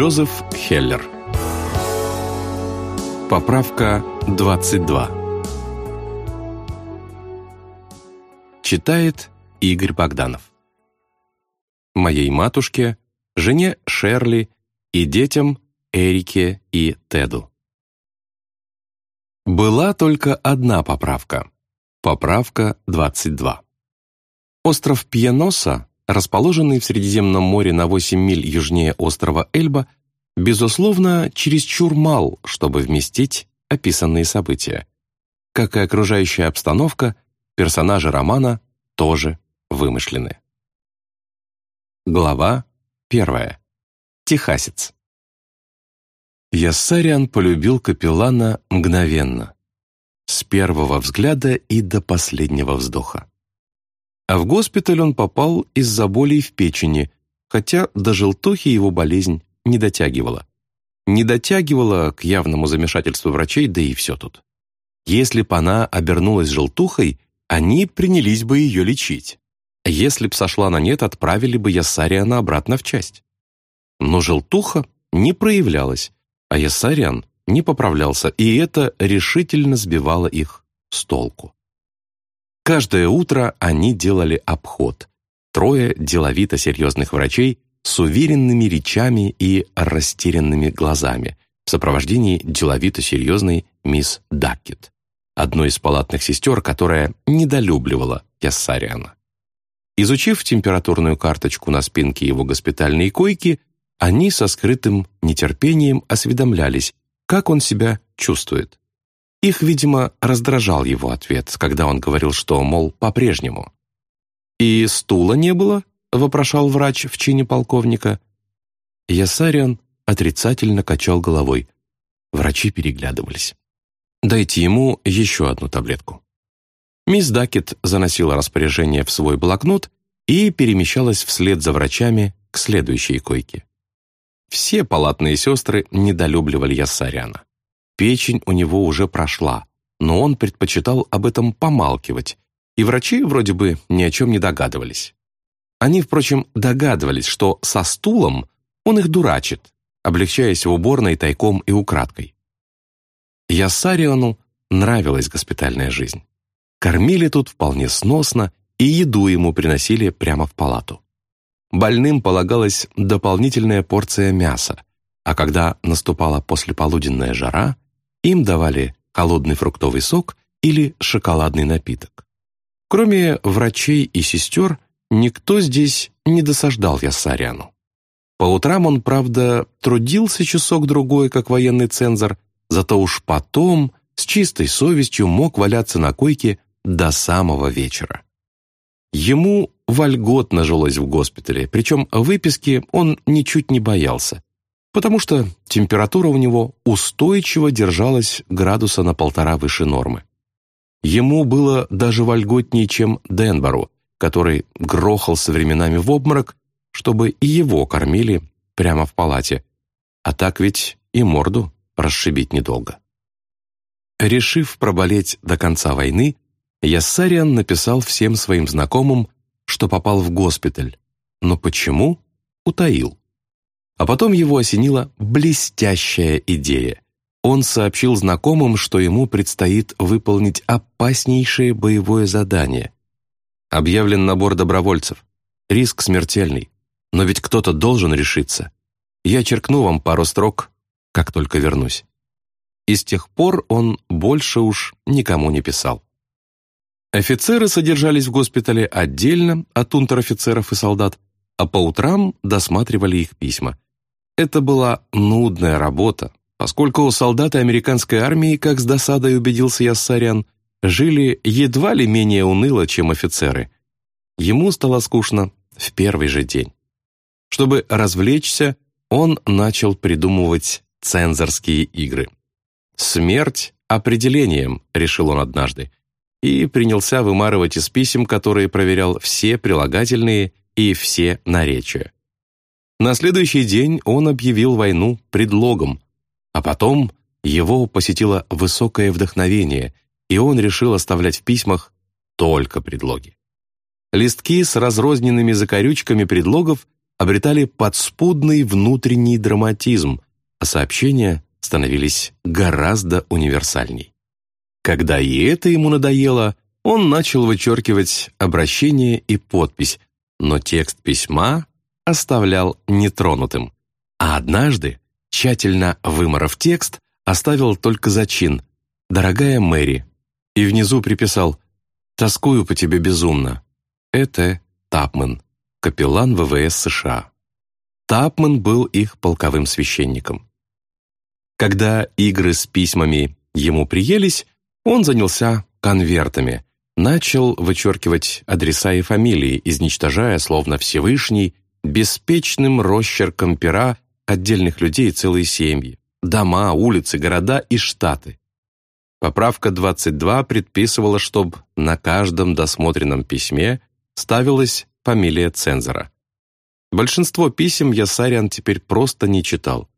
Джозеф Хеллер Поправка 22 Читает Игорь Богданов Моей матушке, жене Шерли и детям Эрике и Теду. Была только одна поправка. Поправка 22. Остров Пьяноса, расположенный в Средиземном море на 8 миль южнее острова Эльба, безусловно, чересчур мал, чтобы вместить описанные события. Как и окружающая обстановка, персонажи романа тоже вымышлены. Глава первая. Техасец. Яссариан полюбил капеллана мгновенно, с первого взгляда и до последнего вздоха. А в госпиталь он попал из-за болей в печени, хотя до желтухи его болезнь не дотягивала. Не дотягивала к явному замешательству врачей, да и все тут. Если б она обернулась желтухой, они принялись бы ее лечить. Если б сошла на нет, отправили бы Яссариана обратно в часть. Но желтуха не проявлялась, а Ясариан не поправлялся, и это решительно сбивало их с толку. Каждое утро они делали обход. Трое деловито серьезных врачей с уверенными речами и растерянными глазами в сопровождении деловито серьезной мисс Даккет, одной из палатных сестер, которая недолюбливала Яссариана. Изучив температурную карточку на спинке его госпитальной койки, они со скрытым нетерпением осведомлялись, как он себя чувствует. Их, видимо, раздражал его ответ, когда он говорил, что, мол, по-прежнему. «И стула не было?» — вопрошал врач в чине полковника. Ясариан отрицательно качал головой. Врачи переглядывались. «Дайте ему еще одну таблетку». Мисс Дакет заносила распоряжение в свой блокнот и перемещалась вслед за врачами к следующей койке. Все палатные сестры недолюбливали Яссаряна. Печень у него уже прошла, но он предпочитал об этом помалкивать, и врачи вроде бы ни о чем не догадывались. Они, впрочем, догадывались, что со стулом он их дурачит, облегчаясь в уборной тайком и украдкой. Яссариану нравилась госпитальная жизнь. Кормили тут вполне сносно, и еду ему приносили прямо в палату. Больным полагалась дополнительная порция мяса, а когда наступала послеполуденная жара, им давали холодный фруктовый сок или шоколадный напиток. Кроме врачей и сестер, никто здесь не досаждал Яссаряну. По утрам он, правда, трудился часок-другой, как военный цензор, зато уж потом с чистой совестью мог валяться на койке до самого вечера. Ему вольготно жилось в госпитале, причем выписки он ничуть не боялся, потому что температура у него устойчиво держалась градуса на полтора выше нормы. Ему было даже вольготнее, чем Денбору, который грохался временами в обморок, чтобы и его кормили прямо в палате. А так ведь и морду расшибить недолго. Решив проболеть до конца войны, Яссариан написал всем своим знакомым, что попал в госпиталь, но почему — утаил. А потом его осенила блестящая идея. Он сообщил знакомым, что ему предстоит выполнить опаснейшее боевое задание. Объявлен набор добровольцев. Риск смертельный. Но ведь кто-то должен решиться. Я черкну вам пару строк, как только вернусь. И с тех пор он больше уж никому не писал. Офицеры содержались в госпитале отдельно от унтер-офицеров и солдат, а по утрам досматривали их письма. Это была нудная работа, поскольку у солдаты американской армии, как с досадой убедился Яссарян, жили едва ли менее уныло, чем офицеры. Ему стало скучно в первый же день. Чтобы развлечься, он начал придумывать цензорские игры. «Смерть определением», — решил он однажды, и принялся вымарывать из писем, которые проверял все прилагательные и все наречия. На следующий день он объявил войну предлогом, а потом его посетило высокое вдохновение, и он решил оставлять в письмах только предлоги. Листки с разрозненными закорючками предлогов обретали подспудный внутренний драматизм, а сообщения становились гораздо универсальней. Когда и это ему надоело, он начал вычеркивать обращение и подпись, но текст письма оставлял нетронутым. А однажды, тщательно выморов текст, оставил только зачин «Дорогая Мэри» и внизу приписал «Тоскую по тебе безумно». Это Тапман, капеллан ВВС США. Тапман был их полковым священником. Когда игры с письмами ему приелись, он занялся конвертами, начал вычеркивать адреса и фамилии, изничтожая, словно Всевышний, беспечным росчерком пера отдельных людей целые семьи, дома, улицы, города и штаты. Поправка 22 предписывала, чтобы на каждом досмотренном письме ставилась фамилия цензора. Большинство писем Ясариан теперь просто не читал,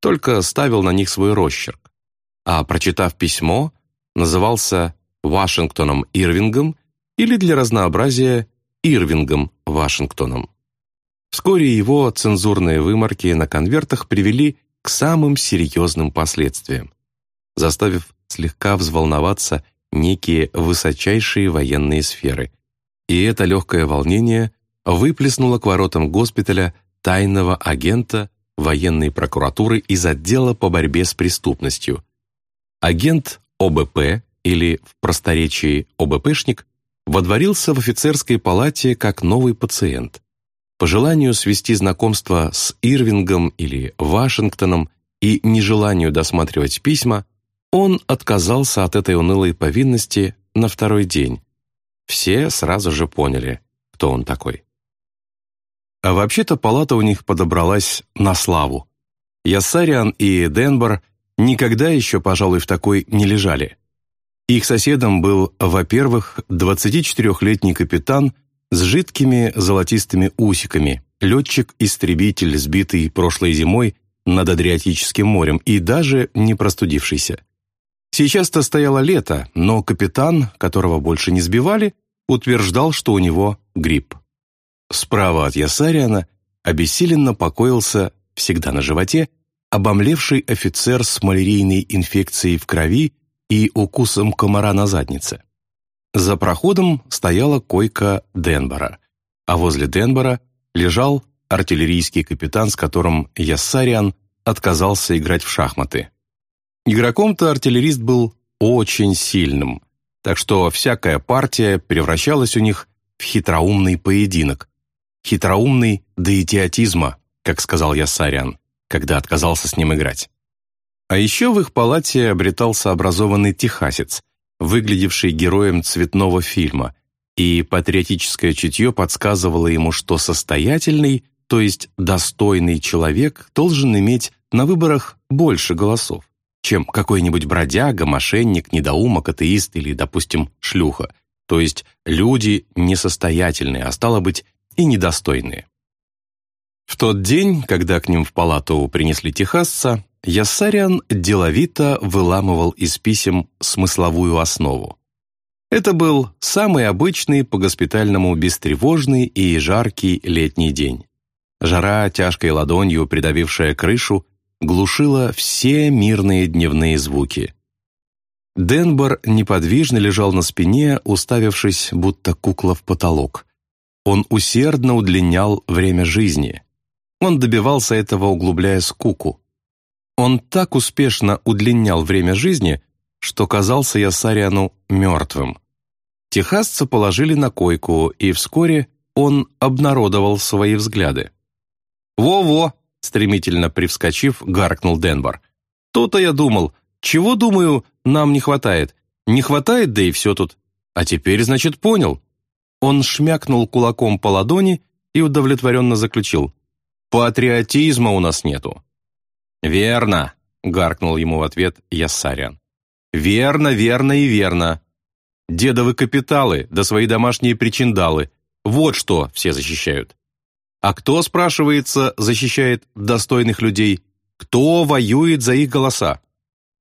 только ставил на них свой росчерк. А прочитав письмо, назывался Вашингтоном Ирвингом или для разнообразия Ирвингом Вашингтоном. Вскоре его цензурные выморки на конвертах привели к самым серьезным последствиям, заставив слегка взволноваться некие высочайшие военные сферы. И это легкое волнение выплеснуло к воротам госпиталя тайного агента военной прокуратуры из отдела по борьбе с преступностью. Агент ОБП, или в просторечии ОБПшник, водворился в офицерской палате как новый пациент. По желанию свести знакомство с Ирвингом или Вашингтоном и нежеланию досматривать письма, он отказался от этой унылой повинности на второй день. Все сразу же поняли, кто он такой. А вообще-то палата у них подобралась на славу. Яссариан и Денбор никогда еще, пожалуй, в такой не лежали. Их соседом был, во-первых, 24-летний капитан с жидкими золотистыми усиками, летчик-истребитель, сбитый прошлой зимой над Адриатическим морем и даже не простудившийся. Сейчас-то стояло лето, но капитан, которого больше не сбивали, утверждал, что у него грипп. Справа от Ясариана обессиленно покоился, всегда на животе, обомлевший офицер с малярийной инфекцией в крови и укусом комара на заднице. За проходом стояла койка Денбора, а возле Денбора лежал артиллерийский капитан, с которым Яссариан отказался играть в шахматы. Игроком-то артиллерист был очень сильным, так что всякая партия превращалась у них в хитроумный поединок, хитроумный до идиотизма, как сказал Яссариан, когда отказался с ним играть. А еще в их палате обретался образованный техасец, выглядевший героем цветного фильма, и патриотическое чутье подсказывало ему, что состоятельный, то есть достойный человек должен иметь на выборах больше голосов, чем какой-нибудь бродяга, мошенник, недоумок, атеист или, допустим, шлюха, то есть люди несостоятельные, а стало быть, и недостойные. В тот день, когда к ним в палату принесли техасца, Яссариан деловито выламывал из писем смысловую основу. Это был самый обычный по-госпитальному бестревожный и жаркий летний день. Жара, тяжкой ладонью придавившая крышу, глушила все мирные дневные звуки. Денбор неподвижно лежал на спине, уставившись, будто кукла в потолок. Он усердно удлинял время жизни. Он добивался этого, углубляя скуку. Он так успешно удлинял время жизни, что казался Ясариану мертвым. Техасца положили на койку, и вскоре он обнародовал свои взгляды. «Во-во!» — стремительно привскочив, гаркнул Денбор. «То-то я думал. Чего, думаю, нам не хватает? Не хватает, да и все тут. А теперь, значит, понял. Он шмякнул кулаком по ладони и удовлетворенно заключил. «Патриотизма у нас нету». «Верно», — гаркнул ему в ответ Яссарян. «Верно, верно и верно. Дедовы капиталы да свои домашние причиндалы. Вот что все защищают. А кто, спрашивается, защищает достойных людей? Кто воюет за их голоса?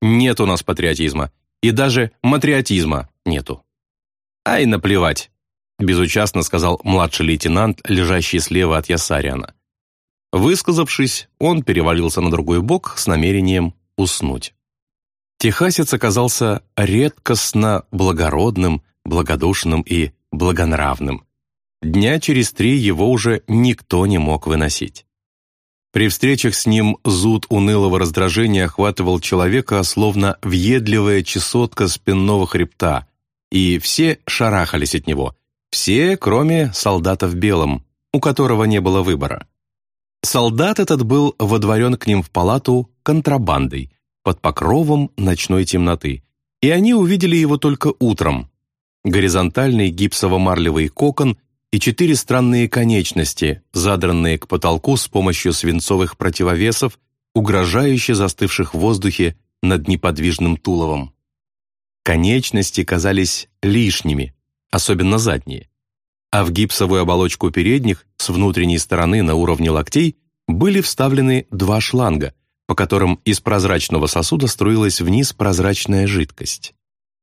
Нет у нас патриотизма. И даже матриотизма нету. Ай, наплевать безучастно сказал младший лейтенант, лежащий слева от Ясариана. Высказавшись, он перевалился на другой бок с намерением уснуть. Техасец оказался редкостно благородным, благодушным и благонравным. Дня через три его уже никто не мог выносить. При встречах с ним зуд унылого раздражения охватывал человека, словно въедливая чесотка спинного хребта, и все шарахались от него, все, кроме солдата в белом, у которого не было выбора. Солдат этот был водворен к ним в палату контрабандой, под покровом ночной темноты, и они увидели его только утром. Горизонтальный гипсово-марлевый кокон и четыре странные конечности, задранные к потолку с помощью свинцовых противовесов, угрожающе застывших в воздухе над неподвижным туловом. Конечности казались лишними, особенно задние. А в гипсовую оболочку передних с внутренней стороны на уровне локтей были вставлены два шланга, по которым из прозрачного сосуда струилась вниз прозрачная жидкость.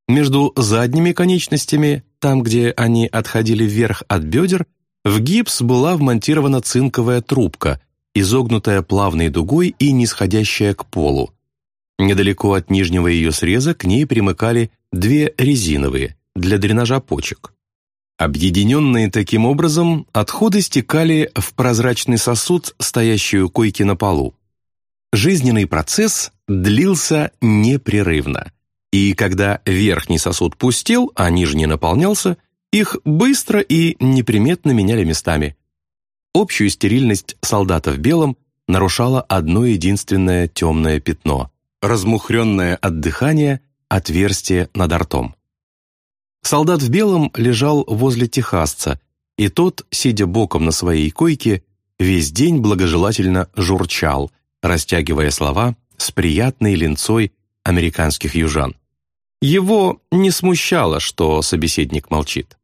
Между задними конечностями, там, где они отходили вверх от бедер, в гипс была вмонтирована цинковая трубка, изогнутая плавной дугой и нисходящая к полу. Недалеко от нижнего ее среза к ней примыкали две резиновые для дренажа почек. Объединенные таким образом, отходы стекали в прозрачный сосуд, стоящий у койки на полу. Жизненный процесс длился непрерывно, и когда верхний сосуд пустел, а нижний наполнялся, их быстро и неприметно меняли местами. Общую стерильность солдата в белом нарушало одно единственное темное пятно, размухренное от дыхания отверстие над ртом. Солдат в белом лежал возле техасца, и тот, сидя боком на своей койке, весь день благожелательно журчал, растягивая слова с приятной линцой американских южан. Его не смущало, что собеседник молчит.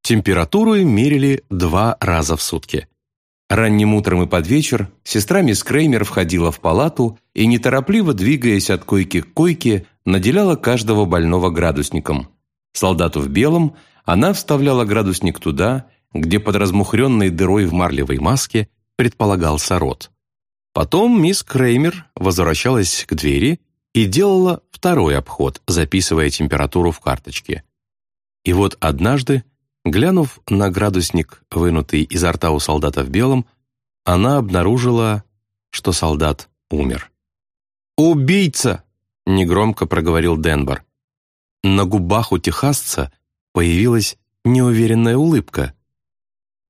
Температуру мерили два раза в сутки. Ранним утром и под вечер сестра мисс Креймер входила в палату и, неторопливо двигаясь от койки к койке, наделяла каждого больного градусником. Солдату в белом она вставляла градусник туда, где под размухренной дырой в марлевой маске предполагался рот. Потом мисс Креймер возвращалась к двери и делала второй обход, записывая температуру в карточке. И вот однажды Глянув на градусник, вынутый изо рта у солдата в белом, она обнаружила, что солдат умер. «Убийца!» — негромко проговорил Денбор. На губах у техасца появилась неуверенная улыбка.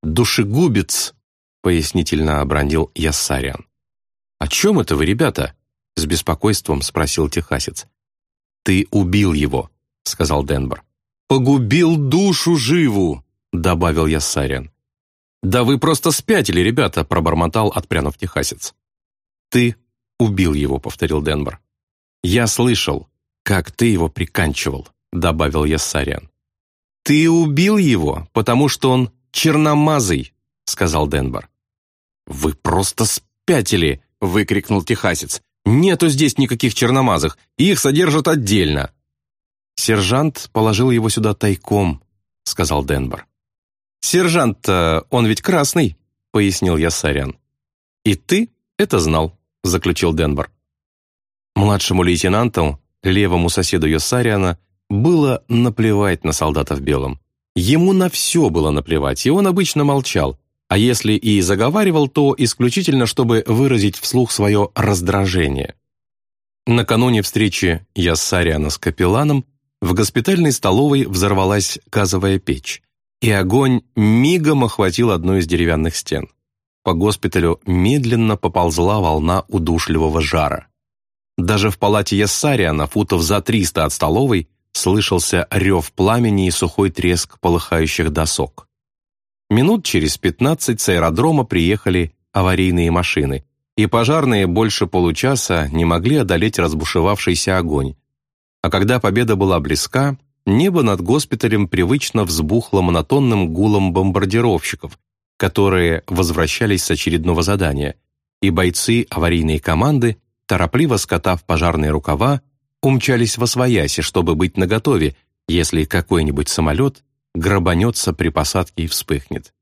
«Душегубец!» — пояснительно обронил Яссариан. «О чем это вы, ребята?» — с беспокойством спросил техасец. «Ты убил его», — сказал Денбор. «Погубил душу живу!» — добавил я Сарин. «Да вы просто спятили, ребята!» — пробормотал, отпрянув техасец. «Ты убил его», — повторил Денбор. «Я слышал, как ты его приканчивал», — добавил я Сариан. «Ты убил его, потому что он черномазый», — сказал Денбор. «Вы просто спятили!» — выкрикнул техасец. «Нету здесь никаких черномазых, их содержат отдельно». «Сержант положил его сюда тайком», — сказал Денбор. «Сержант, он ведь красный», — пояснил я Сарян. «И ты это знал», — заключил Денбор. Младшему лейтенанту, левому соседу Йосариана, было наплевать на солдата в белом. Ему на все было наплевать, и он обычно молчал, а если и заговаривал, то исключительно, чтобы выразить вслух свое раздражение. Накануне встречи Яссариана с капелланом в госпитальной столовой взорвалась газовая печь, и огонь мигом охватил одну из деревянных стен. По госпиталю медленно поползла волна удушливого жара. Даже в палате Яссариана, футов за триста от столовой, слышался рев пламени и сухой треск полыхающих досок. Минут через пятнадцать с аэродрома приехали аварийные машины, и пожарные больше получаса не могли одолеть разбушевавшийся огонь, а когда победа была близка, небо над госпиталем привычно взбухло монотонным гулом бомбардировщиков, которые возвращались с очередного задания, и бойцы аварийной команды, торопливо скотав пожарные рукава, умчались во свояси, чтобы быть наготове, если какой-нибудь самолет грабанется при посадке и вспыхнет.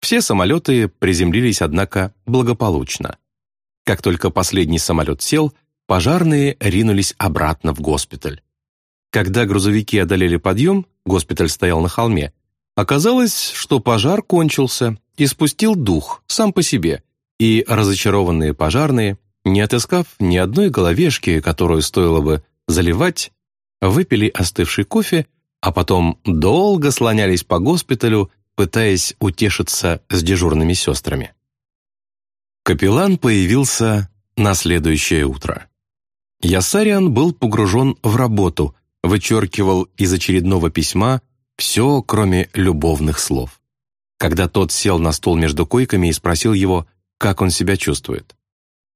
Все самолеты приземлились, однако, благополучно. Как только последний самолет сел, пожарные ринулись обратно в госпиталь. Когда грузовики одолели подъем, госпиталь стоял на холме, оказалось, что пожар кончился и спустил дух сам по себе, и разочарованные пожарные, не отыскав ни одной головешки, которую стоило бы заливать, выпили остывший кофе, а потом долго слонялись по госпиталю, пытаясь утешиться с дежурными сестрами. Капеллан появился на следующее утро. Ясариан был погружен в работу, вычеркивал из очередного письма все, кроме любовных слов. Когда тот сел на стол между койками и спросил его, как он себя чувствует.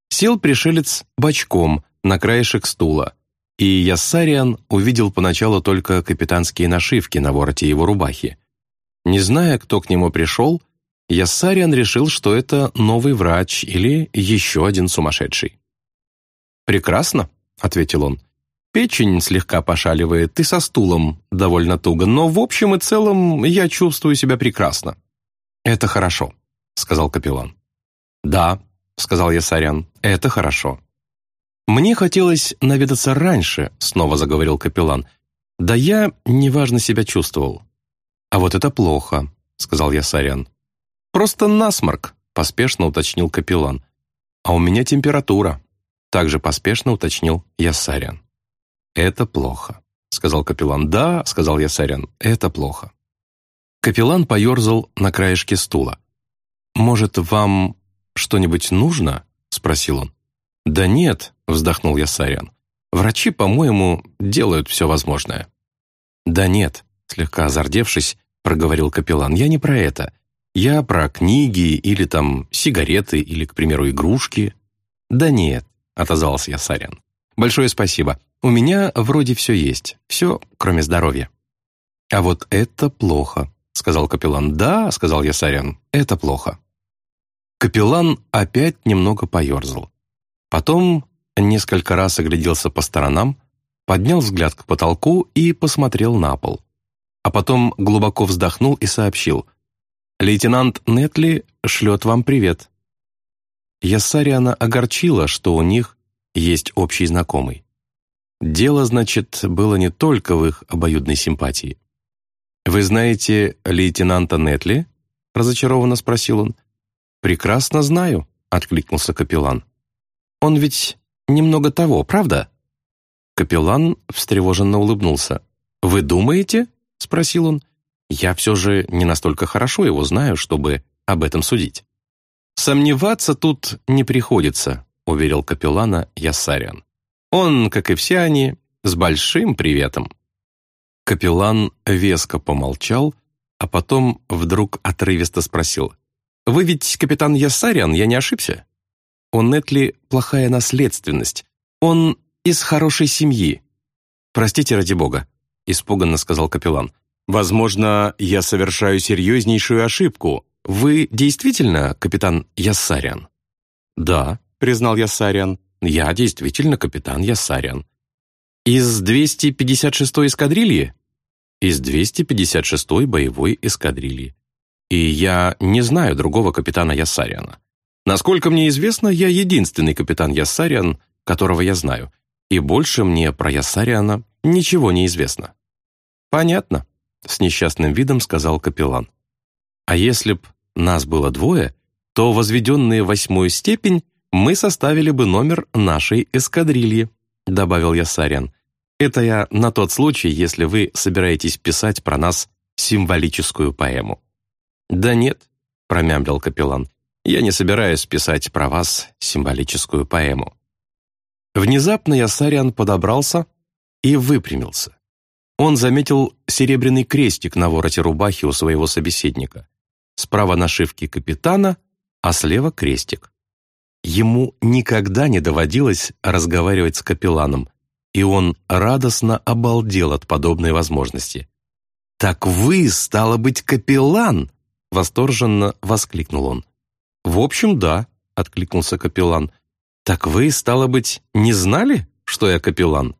Сел пришелец бочком на краешек стула, и Яссариан увидел поначалу только капитанские нашивки на вороте его рубахи. Не зная, кто к нему пришел, Яссариан решил, что это новый врач или еще один сумасшедший. «Прекрасно», — ответил он. «Печень слегка пошаливает и со стулом довольно туго, но в общем и целом я чувствую себя прекрасно». «Это хорошо», — сказал капеллан. «Да», — сказал Ясарян, — «это хорошо». «Мне хотелось наведаться раньше», — снова заговорил капеллан. «Да я неважно себя чувствовал». «А вот это плохо», — сказал Ясарян. «Просто насморк», — поспешно уточнил капеллан. «А у меня температура», — также поспешно уточнил Ясарян. «Это плохо», — сказал капеллан. «Да», — сказал Ясарян, — «это плохо». Капеллан поерзал на краешке стула. «Может, вам что-нибудь нужно?» — спросил он. «Да нет», — вздохнул я Сарян. «Врачи, по-моему, делают все возможное». «Да нет», — слегка озардевшись, проговорил капеллан, «я не про это. Я про книги или там сигареты или, к примеру, игрушки». «Да нет», — отозвался я Сарян. «Большое спасибо. У меня вроде все есть. Все, кроме здоровья». «А вот это плохо», — сказал капеллан. «Да», — сказал я Сарян, — «это плохо». Капеллан опять немного поерзал. Потом несколько раз огляделся по сторонам, поднял взгляд к потолку и посмотрел на пол. А потом глубоко вздохнул и сообщил. «Лейтенант Нетли шлет вам привет». Яссариана огорчила, что у них есть общий знакомый. Дело, значит, было не только в их обоюдной симпатии. «Вы знаете лейтенанта Нетли?» — разочарованно спросил он. «Прекрасно знаю», — откликнулся капеллан. Он ведь немного того, правда?» Капеллан встревоженно улыбнулся. «Вы думаете?» — спросил он. «Я все же не настолько хорошо его знаю, чтобы об этом судить». «Сомневаться тут не приходится», — уверил капеллана Яссарян. «Он, как и все они, с большим приветом». Капеллан веско помолчал, а потом вдруг отрывисто спросил. «Вы ведь капитан Яссарян, я не ошибся?» У Нетли плохая наследственность. Он из хорошей семьи. Простите ради бога, испуганно сказал капеллан. Возможно, я совершаю серьезнейшую ошибку. Вы действительно капитан Яссарян? Да, признал Яссарян. Я действительно капитан Яссарян. Из 256-й эскадрильи? Из 256-й боевой эскадрильи. И я не знаю другого капитана Яссаряна. Насколько мне известно, я единственный капитан Яссариан, которого я знаю, и больше мне про Яссариана ничего не известно». «Понятно», — с несчастным видом сказал капеллан. «А если б нас было двое, то, возведенные в восьмую степень, мы составили бы номер нашей эскадрильи», — добавил Яссариан. «Это я на тот случай, если вы собираетесь писать про нас символическую поэму». «Да нет», — промямлил капеллан, я не собираюсь писать про вас символическую поэму». Внезапно Ясариан подобрался и выпрямился. Он заметил серебряный крестик на вороте рубахи у своего собеседника. Справа нашивки капитана, а слева крестик. Ему никогда не доводилось разговаривать с капелланом, и он радостно обалдел от подобной возможности. «Так вы, стало быть, капеллан!» — восторженно воскликнул он. «В общем, да», — откликнулся капеллан. «Так вы, стало быть, не знали, что я капеллан?»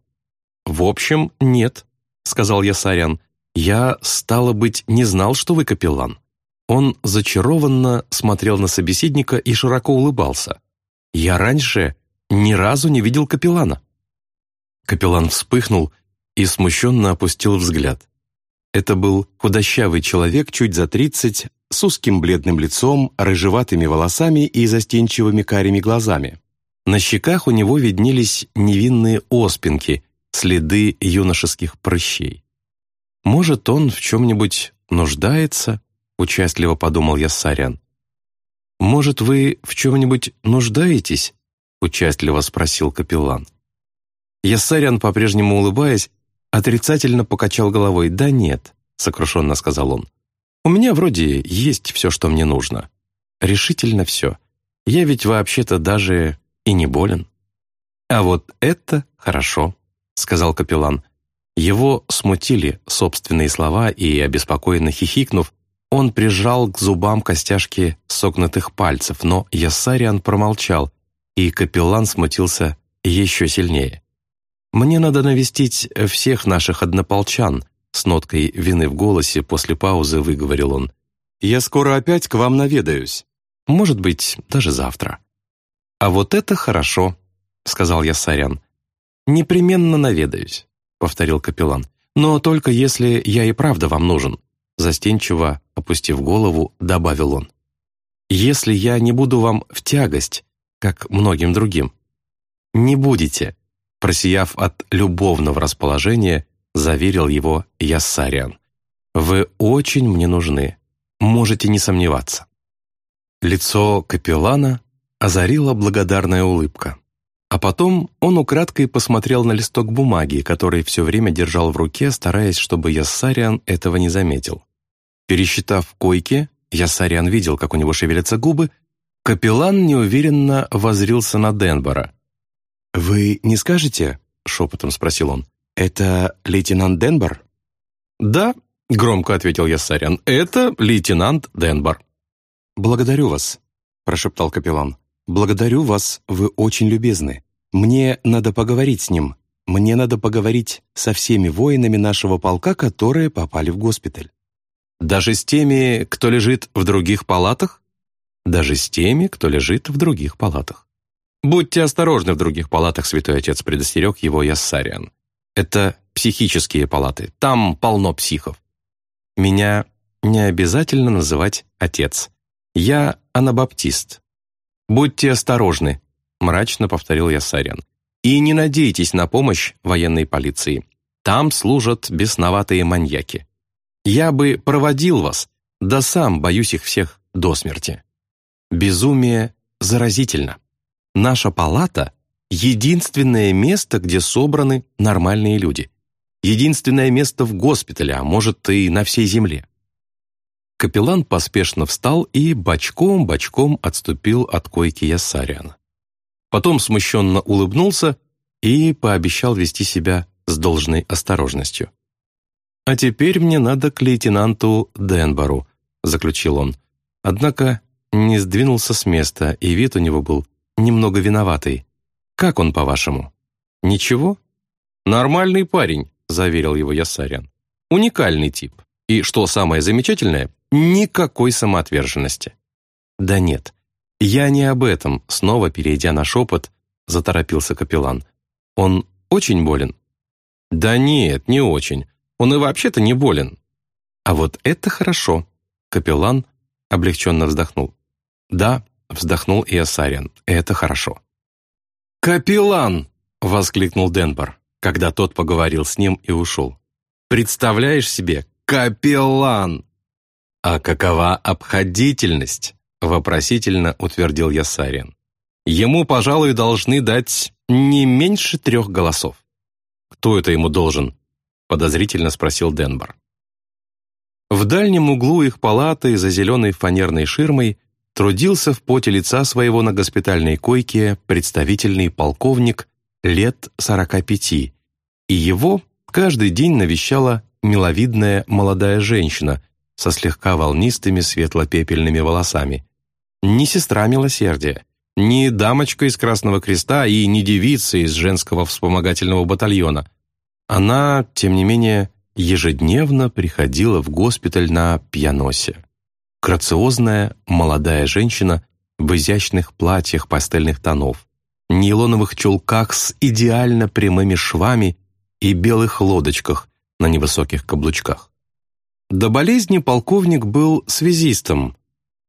«В общем, нет», — сказал я Сарян. «Я, стало быть, не знал, что вы капеллан». Он зачарованно смотрел на собеседника и широко улыбался. «Я раньше ни разу не видел капеллана». Капеллан вспыхнул и смущенно опустил взгляд. Это был худощавый человек чуть за тридцать, с узким бледным лицом, рыжеватыми волосами и застенчивыми карими глазами. На щеках у него виднелись невинные оспинки, следы юношеских прыщей. «Может, он в чем-нибудь нуждается?» — участливо подумал я Сарян. «Может, вы в чем-нибудь нуждаетесь?» — участливо спросил капеллан. Яссарян, по-прежнему улыбаясь, отрицательно покачал головой. «Да нет», — сокрушенно сказал он. «У меня вроде есть все, что мне нужно. Решительно все. Я ведь вообще-то даже и не болен». «А вот это хорошо», — сказал капеллан. Его смутили собственные слова, и, обеспокоенно хихикнув, он прижал к зубам костяшки согнутых пальцев, но Яссариан промолчал, и капеллан смутился еще сильнее. «Мне надо навестить всех наших однополчан», с ноткой вины в голосе после паузы выговорил он. «Я скоро опять к вам наведаюсь. Может быть, даже завтра». «А вот это хорошо», — сказал я Сарян. «Непременно наведаюсь», — повторил капеллан. «Но только если я и правда вам нужен», — застенчиво, опустив голову, добавил он. «Если я не буду вам в тягость, как многим другим». «Не будете», просияв от любовного расположения, заверил его Яссариан. «Вы очень мне нужны. Можете не сомневаться». Лицо капеллана озарила благодарная улыбка. А потом он украдкой посмотрел на листок бумаги, который все время держал в руке, стараясь, чтобы Яссариан этого не заметил. Пересчитав койки, Яссариан видел, как у него шевелятся губы, капеллан неуверенно возрился на Денбора, «Вы не скажете?» — шепотом спросил он. «Это лейтенант Денбор?» «Да», — громко ответил я Сарян. «Это лейтенант Денбор». «Благодарю вас», — прошептал капеллан. «Благодарю вас, вы очень любезны. Мне надо поговорить с ним. Мне надо поговорить со всеми воинами нашего полка, которые попали в госпиталь». «Даже с теми, кто лежит в других палатах?» «Даже с теми, кто лежит в других палатах». «Будьте осторожны в других палатах, святой отец», предостерег его Яссариан. «Это психические палаты, там полно психов». «Меня не обязательно называть отец. Я анабаптист». «Будьте осторожны», мрачно повторил Яссариан. «И не надейтесь на помощь военной полиции. Там служат бесноватые маньяки. Я бы проводил вас, да сам боюсь их всех до смерти. Безумие заразительно». Наша палата — единственное место, где собраны нормальные люди. Единственное место в госпитале, а может и на всей земле. Капеллан поспешно встал и бочком-бочком отступил от койки Яссариана. Потом смущенно улыбнулся и пообещал вести себя с должной осторожностью. «А теперь мне надо к лейтенанту Денбору», — заключил он. Однако не сдвинулся с места, и вид у него был немного виноватый. Как он, по-вашему? Ничего? Нормальный парень, заверил его Ясарян. Уникальный тип. И, что самое замечательное, никакой самоотверженности. Да нет, я не об этом, снова перейдя на шепот, заторопился капеллан. Он очень болен? Да нет, не очень. Он и вообще-то не болен. А вот это хорошо. Капеллан облегченно вздохнул. Да, Вздохнул и Асариан. «Это хорошо». «Капеллан!» — воскликнул Денбор, когда тот поговорил с ним и ушел. «Представляешь себе, капеллан!» «А какова обходительность?» — вопросительно утвердил Ясариан. «Ему, пожалуй, должны дать не меньше трех голосов». «Кто это ему должен?» — подозрительно спросил Денбор. В дальнем углу их палаты за зеленой фанерной ширмой трудился в поте лица своего на госпитальной койке представительный полковник лет 45, и его каждый день навещала миловидная молодая женщина со слегка волнистыми светло-пепельными волосами. Не сестра милосердия, не дамочка из Красного Креста и не девица из женского вспомогательного батальона. Она, тем не менее, ежедневно приходила в госпиталь на пьяносе. Грациозная молодая женщина в изящных платьях пастельных тонов, нейлоновых чулках с идеально прямыми швами и белых лодочках на невысоких каблучках. До болезни полковник был связистом,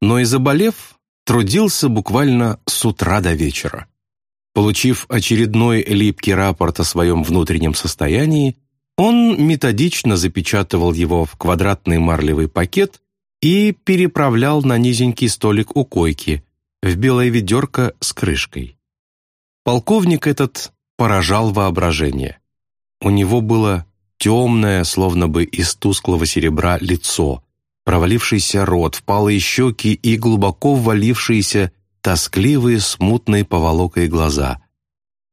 но и заболев, трудился буквально с утра до вечера. Получив очередной липкий рапорт о своем внутреннем состоянии, он методично запечатывал его в квадратный марлевый пакет и переправлял на низенький столик у койки, в белое ведерко с крышкой. Полковник этот поражал воображение. У него было темное, словно бы из тусклого серебра, лицо, провалившийся рот, впалые щеки и глубоко ввалившиеся тоскливые, смутные поволокой глаза.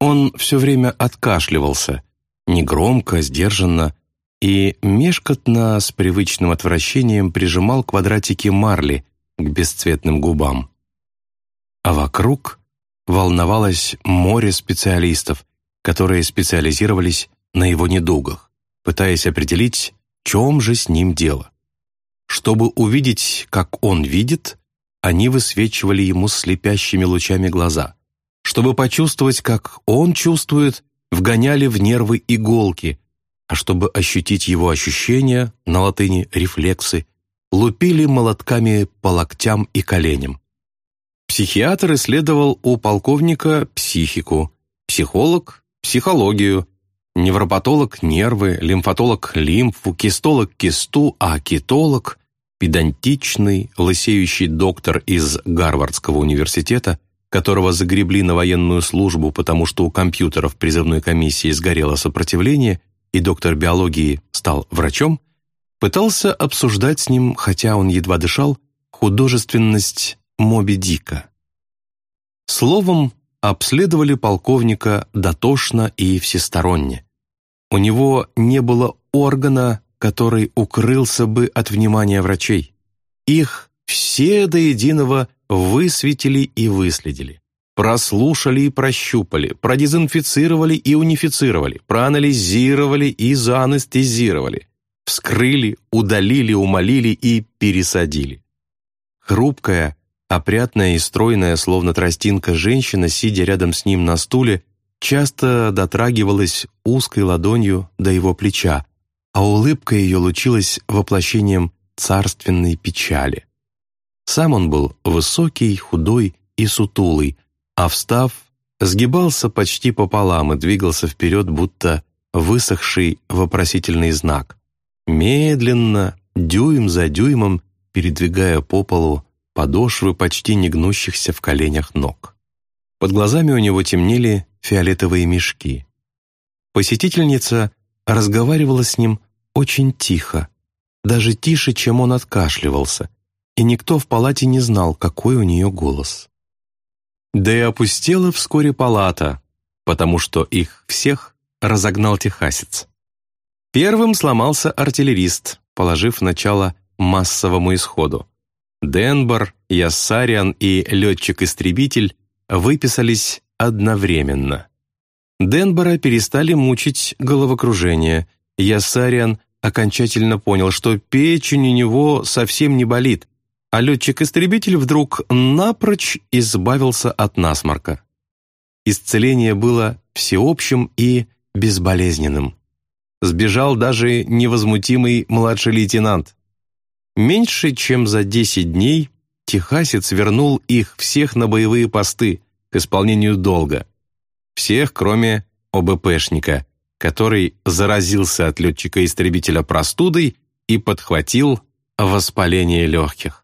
Он все время откашливался, негромко, сдержанно, и мешкотно с привычным отвращением прижимал квадратики марли к бесцветным губам. А вокруг волновалось море специалистов, которые специализировались на его недугах, пытаясь определить, в чем же с ним дело. Чтобы увидеть, как он видит, они высвечивали ему слепящими лучами глаза. Чтобы почувствовать, как он чувствует, вгоняли в нервы иголки, а чтобы ощутить его ощущения, на латыни «рефлексы», лупили молотками по локтям и коленям. Психиатр исследовал у полковника психику, психолог – психологию, невропатолог – нервы, лимфатолог – лимфу, кистолог – кисту, а китолог – педантичный, лысеющий доктор из Гарвардского университета, которого загребли на военную службу, потому что у компьютеров призывной комиссии сгорело сопротивление, и доктор биологии стал врачом, пытался обсуждать с ним, хотя он едва дышал, художественность Моби Дика. Словом, обследовали полковника дотошно и всесторонне. У него не было органа, который укрылся бы от внимания врачей. Их все до единого высветили и выследили. Прослушали и прощупали, продезинфицировали и унифицировали, проанализировали и заанестезировали, вскрыли, удалили, умолили и пересадили. Хрупкая, опрятная и стройная, словно тростинка женщина, сидя рядом с ним на стуле, часто дотрагивалась узкой ладонью до его плеча, а улыбка ее лучилась воплощением царственной печали. Сам он был высокий, худой и сутулый, а встав, сгибался почти пополам и двигался вперед, будто высохший вопросительный знак. Медленно, дюйм за дюймом, передвигая по полу подошвы почти не гнущихся в коленях ног. Под глазами у него темнели фиолетовые мешки. Посетительница разговаривала с ним очень тихо, даже тише, чем он откашливался, и никто в палате не знал, какой у нее голос. Да и опустела вскоре палата, потому что их всех разогнал техасец. Первым сломался артиллерист, положив начало массовому исходу. Денбор, Яссариан и летчик-истребитель выписались одновременно. Денбора перестали мучить головокружение. Яссариан окончательно понял, что печень у него совсем не болит, а летчик-истребитель вдруг напрочь избавился от насморка. Исцеление было всеобщим и безболезненным. Сбежал даже невозмутимый младший лейтенант. Меньше чем за 10 дней техасец вернул их всех на боевые посты к исполнению долга. Всех, кроме ОБПшника, который заразился от летчика-истребителя простудой и подхватил воспаление легких.